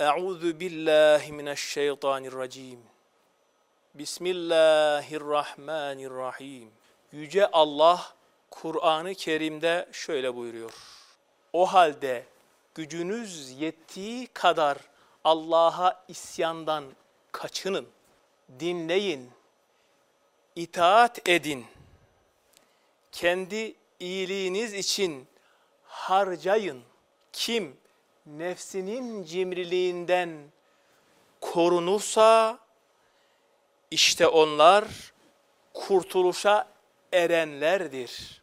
Euzu billahi mineşşeytanirracim. Bismillahirrahmanirrahim. Yüce Allah Kur'an-ı Kerim'de şöyle buyuruyor. O halde gücünüz yettiği kadar Allah'a isyandan kaçının, dinleyin, itaat edin. Kendi iyiliğiniz için harcayın. Kim nefsinin cimriliğinden korunursa işte onlar kurtuluşa erenlerdir.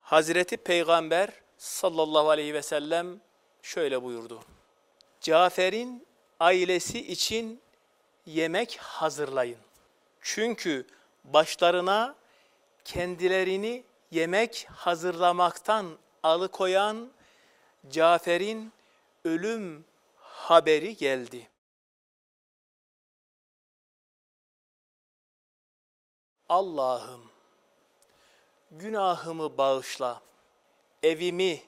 Hazreti Peygamber sallallahu aleyhi ve sellem şöyle buyurdu. Cafer'in ailesi için yemek hazırlayın. Çünkü başlarına kendilerini yemek hazırlamaktan alıkoyan Cafer'in ölüm haberi geldi. Allah'ım günahımı bağışla, evimi,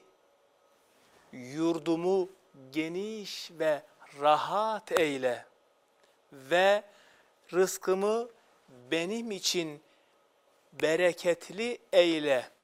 yurdumu geniş ve rahat eyle ve rızkımı benim için bereketli eyle.